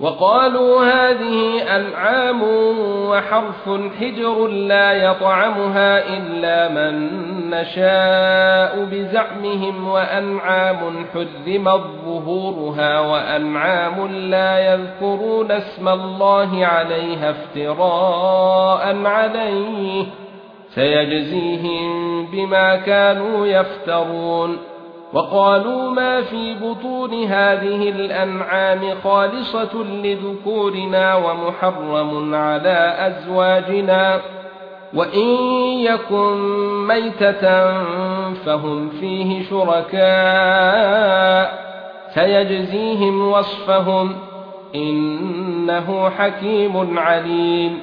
وقالوا هذه أنعام وحرف حجر لا يطعمها إلا من نشاء بزعمهم وأنعام حرم ظهورها وأنعام لا يذكرون اسم الله عليها افتراء عليه سيجزيهم بما كانوا يفترون وقالوا ما في بطون هذه الأنعام خالصة لذكورنا ومحرم على أزواجنا. وإن يكن ميتة فهم فيه شركاء. سيجزيهم وصفهم إنه حكيم عليم.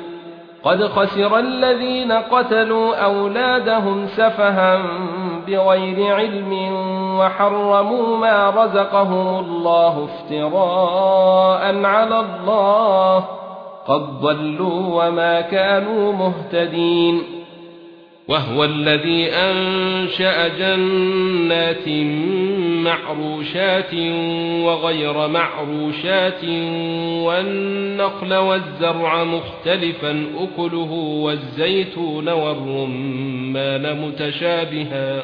قد خسر الذين قتلوا أولادهم سفها بغير علم وحرموا ما رزقهم الله افتراء على الله قد ضلوا وما كانوا مهتدين وهو الذي أنشأ جنات معروشات وغير معروشات والنخل والزرع مختلفا أكله والزيتون والرمان متشابها.